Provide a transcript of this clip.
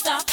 stop.